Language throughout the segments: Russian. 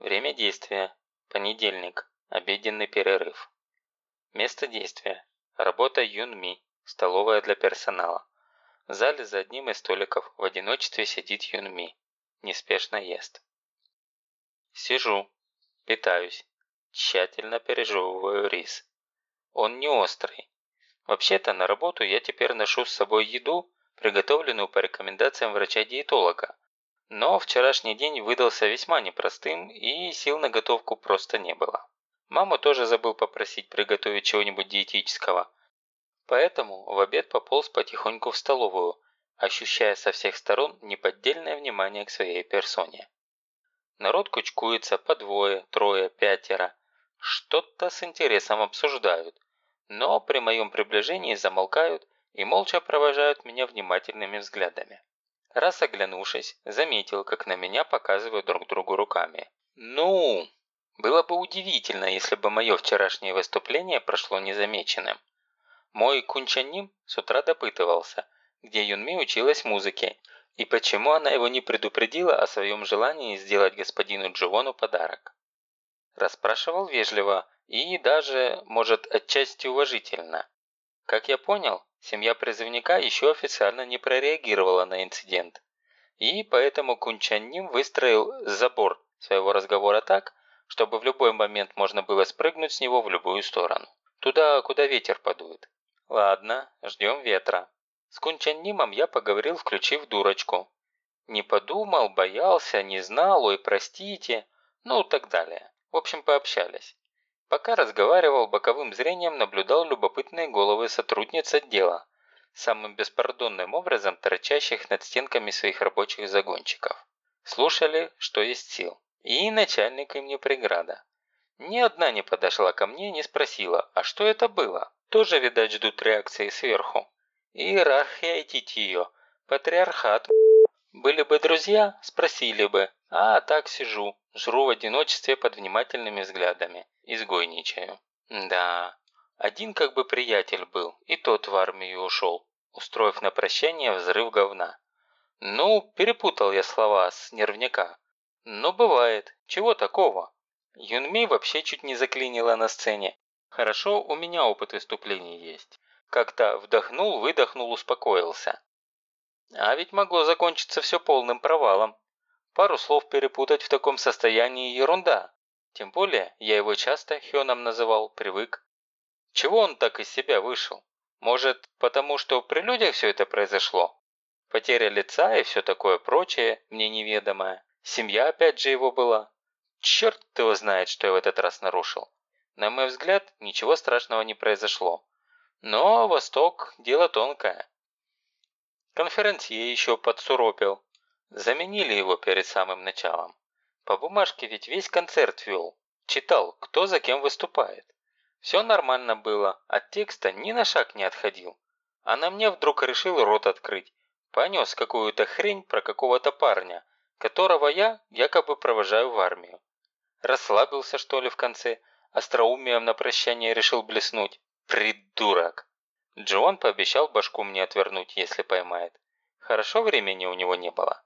Время действия. Понедельник. Обеденный перерыв. Место действия. Работа Юнми. Столовая для персонала. В зале за одним из столиков в одиночестве сидит Юнми. Неспешно ест. Сижу. Питаюсь. Тщательно пережевываю рис. Он не острый. Вообще-то на работу я теперь ношу с собой еду, приготовленную по рекомендациям врача-диетолога. Но вчерашний день выдался весьма непростым, и сил на готовку просто не было. Маму тоже забыл попросить приготовить чего-нибудь диетического. Поэтому в обед пополз потихоньку в столовую, ощущая со всех сторон неподдельное внимание к своей персоне. Народ кучкуется по двое, трое, пятеро. Что-то с интересом обсуждают. Но при моем приближении замолкают и молча провожают меня внимательными взглядами. Раз оглянувшись, заметил, как на меня показывают друг другу руками. «Ну!» Было бы удивительно, если бы мое вчерашнее выступление прошло незамеченным. Мой кунчаним с утра допытывался, где Юнми училась музыке, и почему она его не предупредила о своем желании сделать господину Дживону подарок. Расспрашивал вежливо и даже, может, отчасти уважительно. Как я понял, семья призывника еще официально не прореагировала на инцидент. И поэтому Кунчанним выстроил забор своего разговора так, чтобы в любой момент можно было спрыгнуть с него в любую сторону. Туда, куда ветер подует. Ладно, ждем ветра. С Кунчаннимом я поговорил, включив дурочку. Не подумал, боялся, не знал, ой, простите, ну так далее. В общем, пообщались. Пока разговаривал, боковым зрением наблюдал любопытные головы сотрудниц отдела, самым беспардонным образом торчащих над стенками своих рабочих загончиков. Слушали, что есть сил. И начальник им не преграда. Ни одна не подошла ко мне, не спросила, а что это было? Тоже, видать, ждут реакции сверху. Иерархия и титье, патриархат. Были бы друзья, спросили бы, а так сижу, жру в одиночестве под внимательными взглядами изгойничаю. Да, один как бы приятель был, и тот в армию ушел, устроив на прощание взрыв говна. Ну, перепутал я слова с нервняка. Но бывает, чего такого? Юнми вообще чуть не заклинила на сцене. Хорошо, у меня опыт выступлений есть. Как-то вдохнул, выдохнул, успокоился. А ведь могло закончиться все полным провалом. Пару слов перепутать в таком состоянии ерунда. Тем более, я его часто Хёном называл, привык. Чего он так из себя вышел? Может, потому что при людях все это произошло? Потеря лица и все такое прочее, мне неведомое. Семья опять же его была. Черт его знает, что я в этот раз нарушил. На мой взгляд, ничего страшного не произошло. Но Восток – дело тонкое. Конференции еще подсуропил. Заменили его перед самым началом. По бумажке ведь весь концерт вел. Читал, кто за кем выступает. Все нормально было, от текста ни на шаг не отходил. А на мне вдруг решил рот открыть. Понес какую-то хрень про какого-то парня, которого я якобы провожаю в армию. Расслабился что ли в конце, остроумием на прощание решил блеснуть. Придурок! Джон пообещал башку мне отвернуть, если поймает. Хорошо времени у него не было.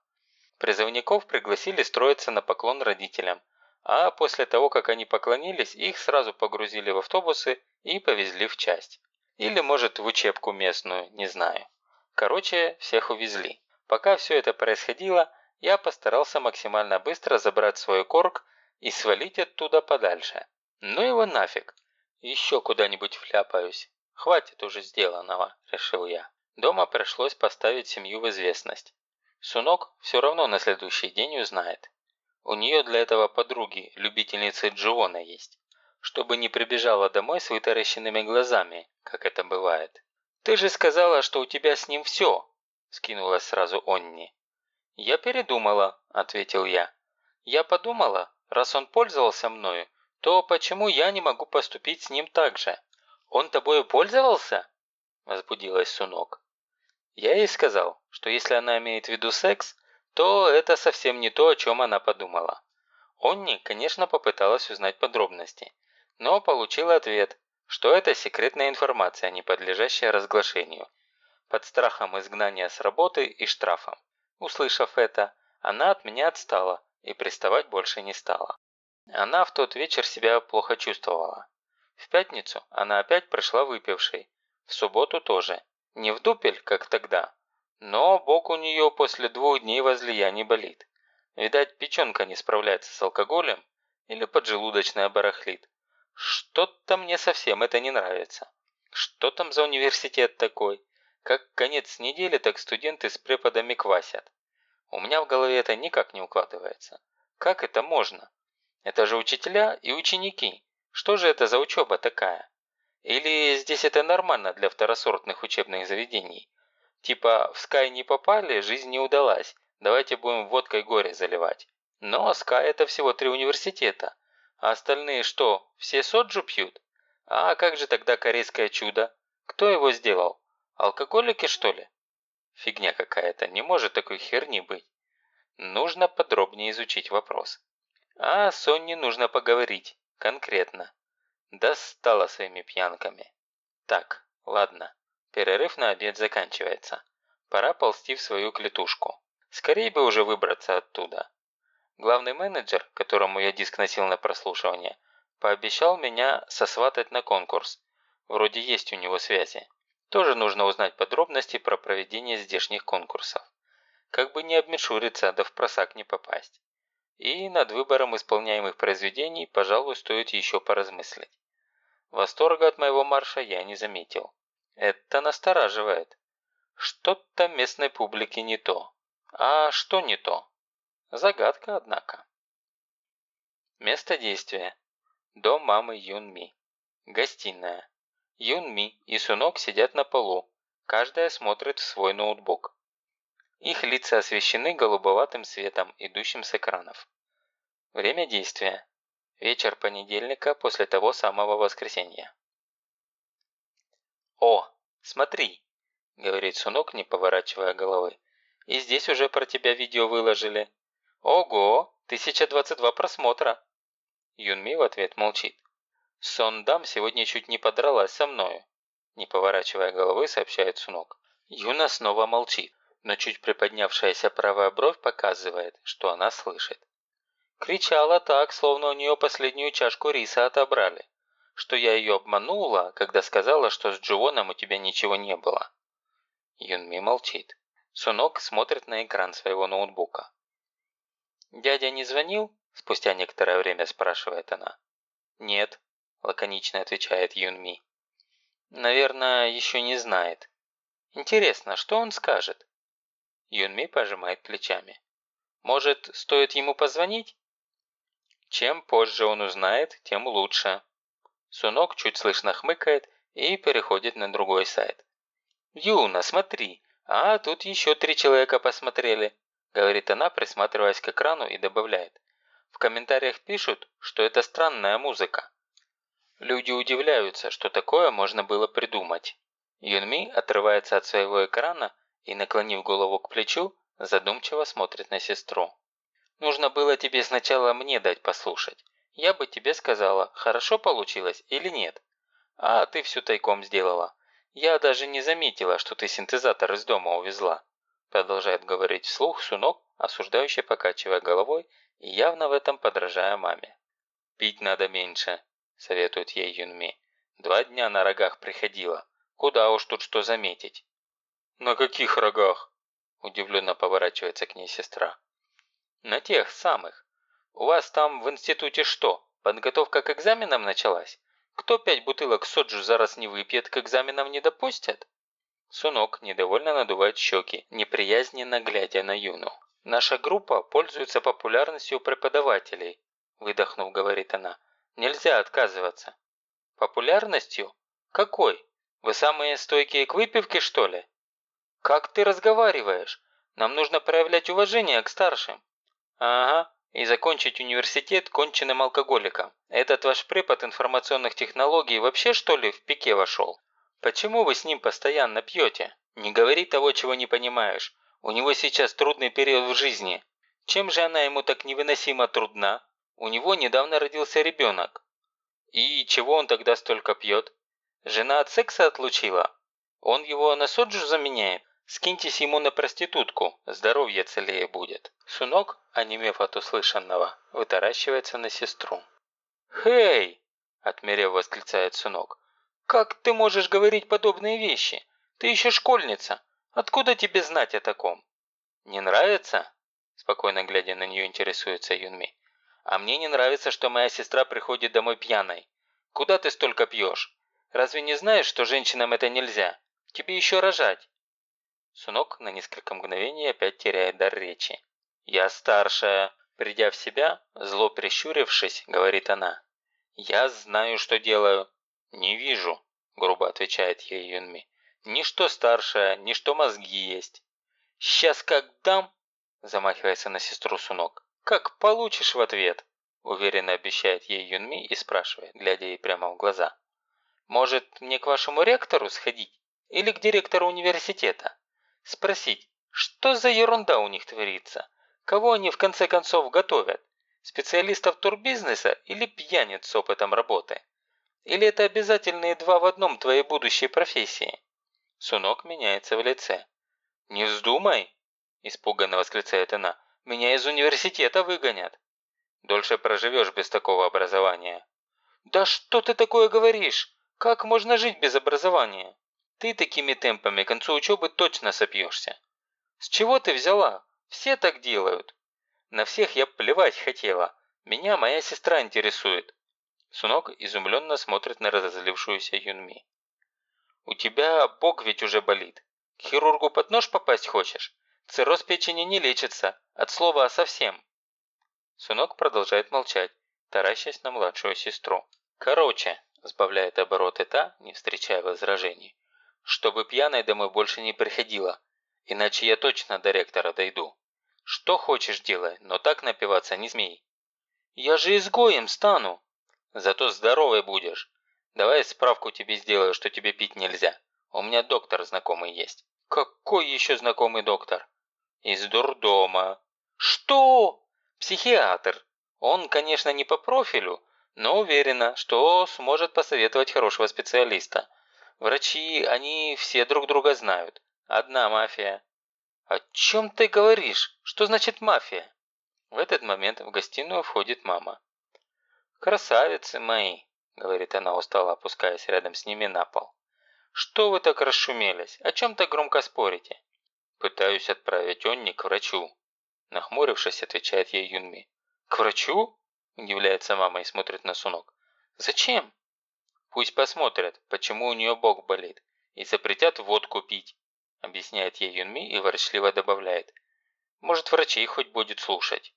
Призывников пригласили строиться на поклон родителям, а после того, как они поклонились, их сразу погрузили в автобусы и повезли в часть. Или, может, в учебку местную, не знаю. Короче, всех увезли. Пока все это происходило, я постарался максимально быстро забрать свой корк и свалить оттуда подальше. Ну его нафиг. Еще куда-нибудь вляпаюсь. Хватит уже сделанного, решил я. Дома пришлось поставить семью в известность. Сунок все равно на следующий день узнает. У нее для этого подруги, любительницы Джиона есть. Чтобы не прибежала домой с вытаращенными глазами, как это бывает. «Ты же сказала, что у тебя с ним все!» – скинулась сразу Онни. «Я передумала», – ответил я. «Я подумала, раз он пользовался мною, то почему я не могу поступить с ним так же? Он тобою пользовался?» – возбудилась Сунок. Я ей сказал, что если она имеет в виду секс, то это совсем не то, о чем она подумала. Онни, конечно, попыталась узнать подробности, но получила ответ, что это секретная информация, не подлежащая разглашению, под страхом изгнания с работы и штрафом. Услышав это, она от меня отстала и приставать больше не стала. Она в тот вечер себя плохо чувствовала. В пятницу она опять пришла выпившей, в субботу тоже. Не в дупель, как тогда, но бок у нее после двух дней возлияний болит. Видать, печенка не справляется с алкоголем или поджелудочная барахлит. Что-то мне совсем это не нравится. Что там за университет такой? Как конец недели, так студенты с преподами квасят. У меня в голове это никак не укладывается. Как это можно? Это же учителя и ученики. Что же это за учеба такая? Или здесь это нормально для второсортных учебных заведений? Типа в Скай не попали, жизнь не удалась, давайте будем водкой горе заливать. Но Скай это всего три университета. А остальные что, все соджу пьют? А как же тогда корейское чудо? Кто его сделал? Алкоголики, что ли? Фигня какая-то, не может такой херни быть. Нужно подробнее изучить вопрос. А Сонне нужно поговорить, конкретно. Достала своими пьянками. Так, ладно, перерыв на обед заканчивается. Пора ползти в свою клетушку. Скорее бы уже выбраться оттуда. Главный менеджер, которому я диск носил на прослушивание, пообещал меня сосватать на конкурс. Вроде есть у него связи. Тоже нужно узнать подробности про проведение здешних конкурсов. Как бы не обмешуриться, да в просак не попасть. И над выбором исполняемых произведений, пожалуй, стоит еще поразмыслить. Восторга от моего марша я не заметил. Это настораживает. Что-то местной публике не то. А что не то? Загадка, однако. Место действия. Дом мамы Юн Ми. Гостиная. Юн Ми и Сунок сидят на полу, каждая смотрит в свой ноутбук. Их лица освещены голубоватым светом, идущим с экранов. Время действия. Вечер понедельника после того самого воскресенья. «О, смотри!» – говорит Сунок, не поворачивая головы. «И здесь уже про тебя видео выложили. Ого, 1022 просмотра!» Юнми в ответ молчит. Сондам сегодня чуть не подралась со мною. Не поворачивая головы, сообщает Сунок. Юна снова молчит, но чуть приподнявшаяся правая бровь показывает, что она слышит. Кричала так, словно у нее последнюю чашку риса отобрали. Что я ее обманула, когда сказала, что с Джуоном у тебя ничего не было. Юнми молчит. Сунок смотрит на экран своего ноутбука. «Дядя не звонил?» – спустя некоторое время спрашивает она. «Нет», лаконично отвечает Юнми. Наверное, еще не знает. Интересно, что он скажет? Юнми пожимает плечами. Может, стоит ему позвонить? Чем позже он узнает, тем лучше. Сунок чуть слышно хмыкает и переходит на другой сайт. «Юна, смотри, а тут еще три человека посмотрели», говорит она, присматриваясь к экрану и добавляет. В комментариях пишут, что это странная музыка. Люди удивляются, что такое можно было придумать. Юнми отрывается от своего экрана и, наклонив голову к плечу, задумчиво смотрит на сестру. «Нужно было тебе сначала мне дать послушать. Я бы тебе сказала, хорошо получилось или нет. А ты все тайком сделала. Я даже не заметила, что ты синтезатор из дома увезла». Продолжает говорить вслух Сунок, осуждающе покачивая головой и явно в этом подражая маме. «Пить надо меньше», – советует ей Юнми. «Два дня на рогах приходила. Куда уж тут что заметить?» «На каких рогах?» – удивленно поворачивается к ней сестра. «На тех самых. У вас там в институте что, подготовка к экзаменам началась? Кто пять бутылок соджу зараз не выпьет, к экзаменам не допустят?» Сунок недовольно надувает щеки, неприязненно глядя на Юну. «Наша группа пользуется популярностью преподавателей», – выдохнув, говорит она. Нельзя отказываться. Популярностью? Какой? Вы самые стойкие к выпивке, что ли? Как ты разговариваешь? Нам нужно проявлять уважение к старшим. Ага, и закончить университет конченным алкоголиком. Этот ваш препод информационных технологий вообще что ли в пике вошел? Почему вы с ним постоянно пьете? Не говори того, чего не понимаешь. У него сейчас трудный период в жизни. Чем же она ему так невыносимо трудна? У него недавно родился ребенок. И чего он тогда столько пьет? Жена от секса отлучила? Он его на соджу заменяет? Скиньтесь ему на проститутку, здоровье целее будет». Сунок, онемев от услышанного, вытаращивается на сестру. «Хей!» – отмерев восклицает Сунок. «Как ты можешь говорить подобные вещи? Ты еще школьница. Откуда тебе знать о таком?» «Не нравится?» – спокойно глядя на нее интересуется Юнми. «А мне не нравится, что моя сестра приходит домой пьяной. Куда ты столько пьешь? Разве не знаешь, что женщинам это нельзя? Тебе еще рожать». Сунок на несколько мгновений опять теряет дар речи. «Я старшая», – придя в себя, зло прищурившись, говорит она. «Я знаю, что делаю». «Не вижу», – грубо отвечает ей Юнми. «Ни что старшая, ни что мозги есть». «Сейчас как дам», – замахивается на сестру Сунок. «Как получишь в ответ», – уверенно обещает ей Юнми и спрашивает, глядя ей прямо в глаза. «Может, мне к вашему ректору сходить? Или к директору университета? Спросить, что за ерунда у них творится? Кого они в конце концов готовят? Специалистов турбизнеса или пьяниц с опытом работы? Или это обязательные два в одном твоей будущей профессии? Сунок меняется в лице. «Не вздумай!» – испуганно восклицает она. «Меня из университета выгонят!» «Дольше проживешь без такого образования!» «Да что ты такое говоришь? Как можно жить без образования? Ты такими темпами к концу учебы точно сопьешься!» «С чего ты взяла? Все так делают!» На всех я плевать хотела. Меня моя сестра интересует». Сунок изумленно смотрит на разозлившуюся Юнми. «У тебя бок ведь уже болит. К хирургу под нож попасть хочешь? Цирроз печени не лечится, от слова совсем». Сунок продолжает молчать, таращась на младшую сестру. «Короче», – сбавляет обороты та, не встречая возражений, «чтобы пьяной домой больше не приходила, иначе я точно до ректора дойду». Что хочешь делай, но так напиваться не смей. Я же изгоем стану. Зато здоровый будешь. Давай справку тебе сделаю, что тебе пить нельзя. У меня доктор знакомый есть. Какой еще знакомый доктор? Из дурдома. Что? Психиатр. Он, конечно, не по профилю, но уверена, что сможет посоветовать хорошего специалиста. Врачи, они все друг друга знают. Одна мафия. «О чем ты говоришь? Что значит мафия?» В этот момент в гостиную входит мама. «Красавицы мои!» – говорит она устало, опускаясь рядом с ними на пол. «Что вы так расшумелись? О чем так громко спорите?» «Пытаюсь отправить Онни к врачу», – нахмурившись, отвечает ей Юнми. «К врачу?» – удивляется мама и смотрит на Сунок. «Зачем?» «Пусть посмотрят, почему у нее бок болит, и запретят водку пить объясняет ей Юнми и ворчливо добавляет. Может, врачей хоть будет слушать.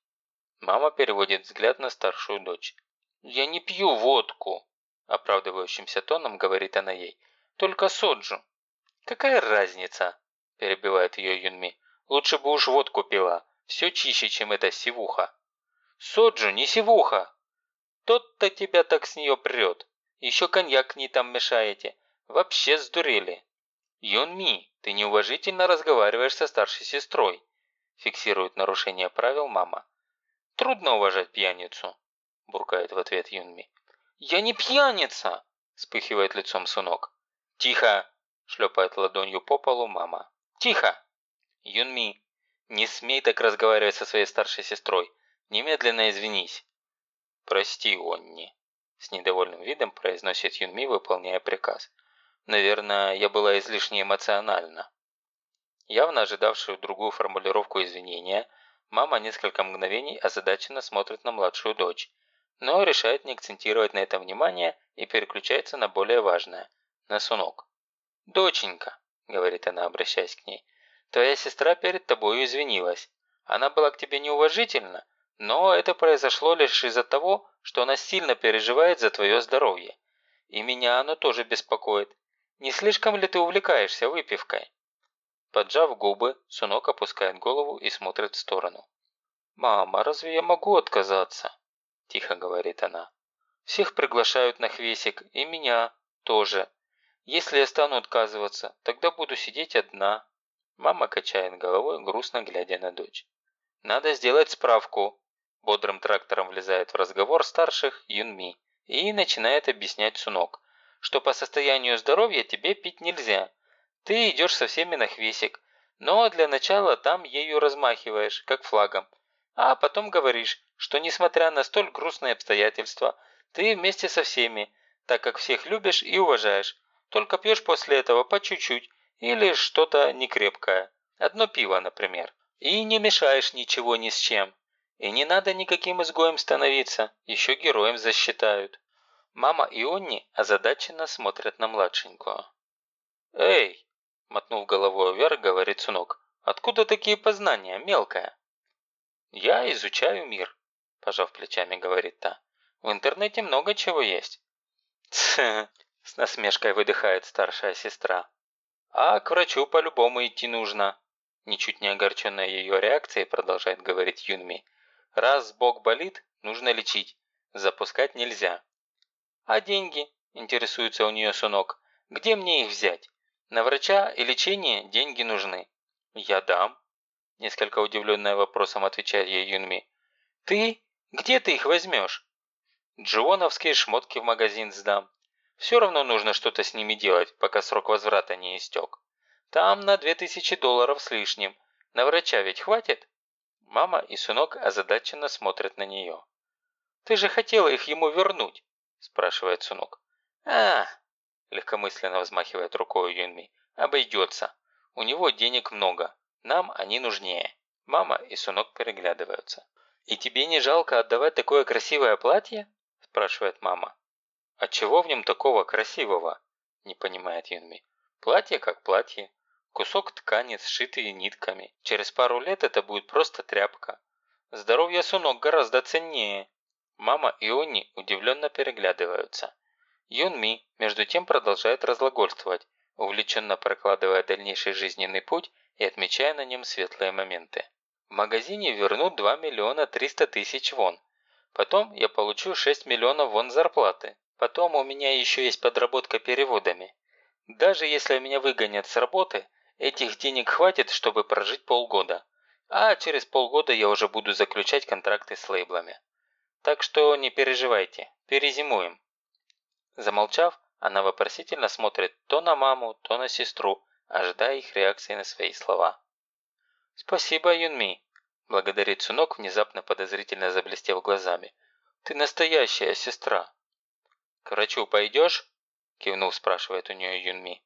Мама переводит взгляд на старшую дочь. «Я не пью водку», – оправдывающимся тоном говорит она ей. «Только соджу». «Какая разница?» – перебивает ее Юнми. «Лучше бы уж водку пила. Все чище, чем эта сивуха». «Соджу, не сивуха!» «Тот-то тебя так с нее прет. Еще коньяк к ней там мешаете. Вообще сдурели». «Юнми, ты неуважительно разговариваешь со старшей сестрой», фиксирует нарушение правил мама. «Трудно уважать пьяницу», буркает в ответ Юнми. «Я не пьяница!» вспыхивает лицом Сунок. «Тихо!» шлепает ладонью по полу мама. «Тихо!» «Юнми, не смей так разговаривать со своей старшей сестрой. Немедленно извинись». «Прости, Онни», с недовольным видом произносит Юнми, выполняя приказ. Наверное, я была излишне эмоциональна. Явно ожидавшую другую формулировку извинения, мама несколько мгновений озадаченно смотрит на младшую дочь, но решает не акцентировать на этом внимание и переключается на более важное – на сунок. «Доченька», – говорит она, обращаясь к ней, – «твоя сестра перед тобой извинилась. Она была к тебе неуважительна, но это произошло лишь из-за того, что она сильно переживает за твое здоровье. И меня оно тоже беспокоит. Не слишком ли ты увлекаешься выпивкой?» Поджав губы, Сунок опускает голову и смотрит в сторону. «Мама, разве я могу отказаться?» – тихо говорит она. «Всех приглашают на хвесик, и меня тоже. Если я стану отказываться, тогда буду сидеть одна». Мама качает головой, грустно глядя на дочь. «Надо сделать справку», – бодрым трактором влезает в разговор старших Юнми и начинает объяснять Сунок, что по состоянию здоровья тебе пить нельзя. Ты идешь со всеми на хвесик. Но для начала там ею размахиваешь, как флагом. А потом говоришь, что несмотря на столь грустные обстоятельства, ты вместе со всеми, так как всех любишь и уважаешь, только пьешь после этого по чуть-чуть или что-то некрепкое. Одно пиво, например. И не мешаешь ничего ни с чем. И не надо никаким изгоем становиться, еще героем засчитают. Мама и Онни озадаченно смотрят на младшенькую. «Эй!» – мотнув головой вверх, говорит сынок. «Откуда такие познания, мелкая?» «Я изучаю мир», – пожав плечами, говорит та. «В интернете много чего есть». С насмешкой выдыхает старшая сестра. «А к врачу по-любому идти нужно», – ничуть не огорченная ее реакцией продолжает говорить Юнми. «Раз бок болит, нужно лечить. Запускать нельзя». «А деньги?» – интересуется у нее сынок. «Где мне их взять? На врача и лечение деньги нужны». «Я дам», – несколько удивленная вопросом отвечает ей Юнми. «Ты? Где ты их возьмешь?» «Джионовские шмотки в магазин сдам. Все равно нужно что-то с ними делать, пока срок возврата не истек. Там на 2000 долларов с лишним. На врача ведь хватит?» Мама и сынок озадаченно смотрят на нее. «Ты же хотела их ему вернуть», – спрашивает сынок. а легкомысленно взмахивает рукой Юнми. «Обойдется. У него денег много. Нам они нужнее». Мама и сынок переглядываются. «И тебе не жалко отдавать такое красивое платье?» – спрашивает мама. «А чего в нем такого красивого?» – не понимает Юнми. «Платье как платье. Кусок ткани, сшитый нитками. Через пару лет это будет просто тряпка. Здоровье сунок гораздо ценнее». Мама и Они удивленно переглядываются. Юнми, между тем, продолжает разглагольствовать, увлеченно прокладывая дальнейший жизненный путь и отмечая на нем светлые моменты. В магазине вернут 2 миллиона 300 тысяч вон. Потом я получу 6 миллионов вон зарплаты. Потом у меня еще есть подработка переводами. Даже если меня выгонят с работы, этих денег хватит, чтобы прожить полгода. А через полгода я уже буду заключать контракты с лейблами. Так что не переживайте, перезимуем. Замолчав, она вопросительно смотрит то на маму, то на сестру, ожидая их реакции на свои слова. «Спасибо, Юнми», – благодарит Сунок, внезапно подозрительно заблестев глазами. «Ты настоящая сестра». «К врачу пойдешь?» – кивнув, спрашивает у нее Юнми.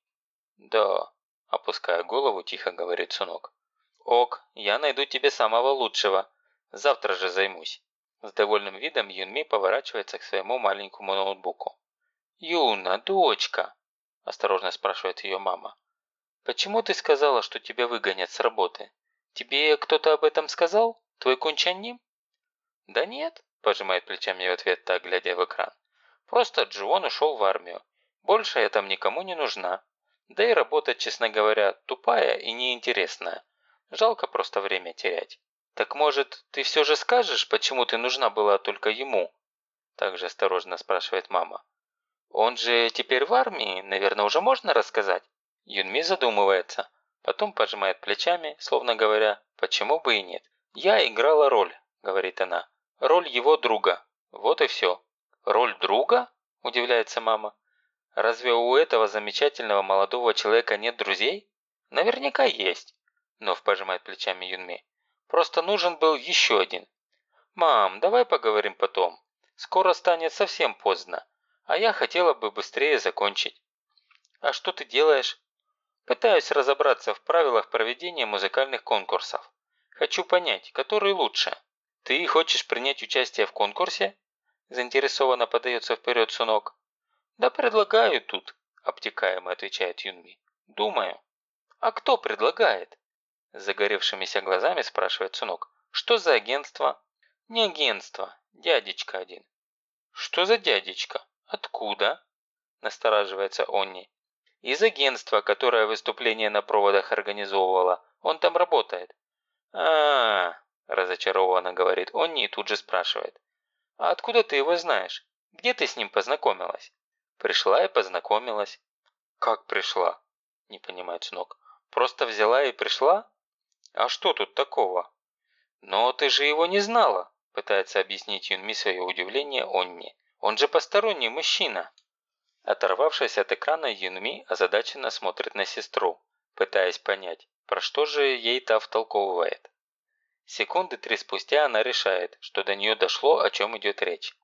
«Да», – опуская голову, тихо говорит Сунок. «Ок, я найду тебе самого лучшего. Завтра же займусь». С довольным видом Юнми поворачивается к своему маленькому ноутбуку. «Юна, дочка!» – осторожно спрашивает ее мама. «Почему ты сказала, что тебя выгонят с работы? Тебе кто-то об этом сказал? Твой кончаним?» «Да нет», – пожимает плечами в ответ так, глядя в экран. Просто Джон ушел в армию. Больше я там никому не нужна. Да и работа, честно говоря, тупая и неинтересная. Жалко просто время терять. Так может, ты все же скажешь, почему ты нужна была только ему? Также осторожно спрашивает мама. Он же теперь в армии, наверное, уже можно рассказать? Юнми задумывается, потом пожимает плечами, словно говоря, почему бы и нет. «Я играла роль», – говорит она. «Роль его друга. Вот и все». «Роль друга?» – удивляется мама. «Разве у этого замечательного молодого человека нет друзей?» «Наверняка есть», – вновь пожимает плечами Юнми. «Просто нужен был еще один». «Мам, давай поговорим потом. Скоро станет совсем поздно, а я хотела бы быстрее закончить». «А что ты делаешь?» «Пытаюсь разобраться в правилах проведения музыкальных конкурсов. Хочу понять, который лучше. Ты хочешь принять участие в конкурсе?» Заинтересованно подается вперед сынок. «Да предлагаю тут», – обтекаемо отвечает Юнми. «Думаю». «А кто предлагает?» Загоревшимися глазами спрашивает сынок. «Что за агентство?» «Не агентство, дядечка один». «Что за дядечка? Откуда?» Настораживается Онни. «Из агентства, которое выступление на проводах организовывало. Он там работает». А, -а, -а разочарованно говорит Онни и тут же спрашивает. «А откуда ты его знаешь? Где ты с ним познакомилась?» «Пришла и познакомилась». «Как пришла?» – не понимает Снок. «Просто взяла и пришла? А что тут такого?» «Но ты же его не знала», – пытается объяснить Юнми свое удивление Онни. «Он же посторонний мужчина». Оторвавшись от экрана, Юнми озадаченно смотрит на сестру, пытаясь понять, про что же ей-то втолковывает. Секунды три спустя она решает, что до нее дошло, о чем идет речь.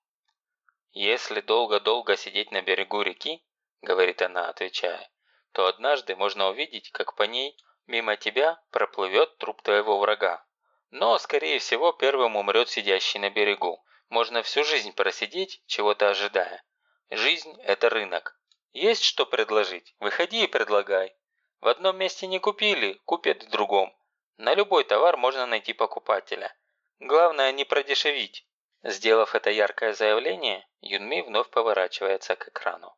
«Если долго-долго сидеть на берегу реки, — говорит она, отвечая, — то однажды можно увидеть, как по ней мимо тебя проплывет труп твоего врага. Но, скорее всего, первым умрет сидящий на берегу. Можно всю жизнь просидеть, чего-то ожидая. Жизнь – это рынок. Есть что предложить? Выходи и предлагай. В одном месте не купили, купят в другом. На любой товар можно найти покупателя. Главное не продешевить. Сделав это яркое заявление, Юнми вновь поворачивается к экрану.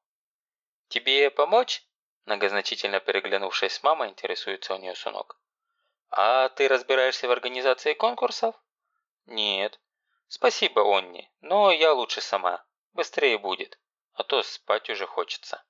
«Тебе помочь?» Многозначительно переглянувшись с мамой, интересуется у нее Сунок. «А ты разбираешься в организации конкурсов?» «Нет». «Спасибо, Онни, но я лучше сама. Быстрее будет, а то спать уже хочется».